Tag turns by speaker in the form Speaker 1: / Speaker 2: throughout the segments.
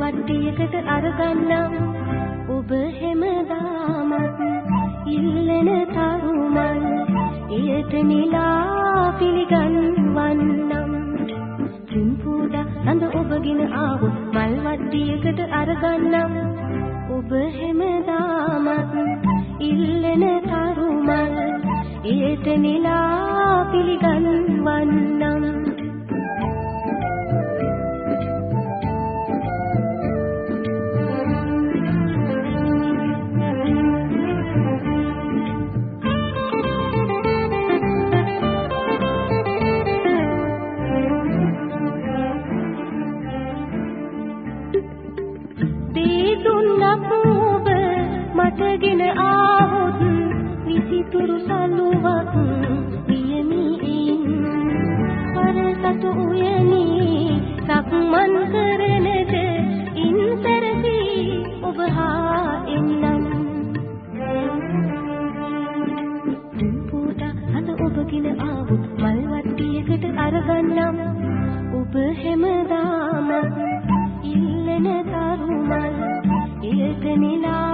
Speaker 1: වට්ටියකට අරගන්නම්. ඔබ හැමදාමත් ඉල්ලන තරුමල් එයට නිලා පිළිගන්වන්නම්. තුන්පුඩා සඳ ඔබගෙන ආවොත් මල් වට්ටියකට අරගන්නම්. ඔබ හැමදාමත් ඉල්ලන තරුමල් එයට නිලා පිළිගන්වන්නම්. මටගෙන ආවොත් විසිතුරු සලුවක් පියමින් පරසතු උයනී සක්මන් කරනද ඉන් සැරසී ඔබ හා එන්නම්. පුතා හඳ ඔබගෙන ආවොත් මල් වට්ටියකට අරගන්නම්. ඔබ හැමදාම ඉල්ලන තරුමල් එයට නිලා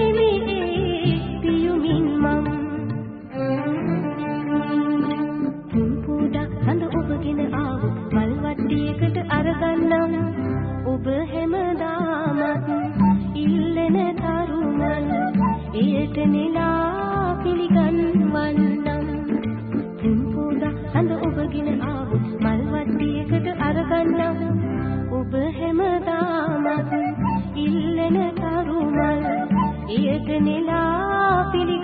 Speaker 1: එයට නෙලා පිළිගන්වන්නම් තුම්පුඩා හඳ ඔබගෙන ආවොත් මල් වට්ටියකට අරගන්නම්. ඔබ හැමදාමත් ඉල්ලන තරුමල් එයට නෙලා පිළි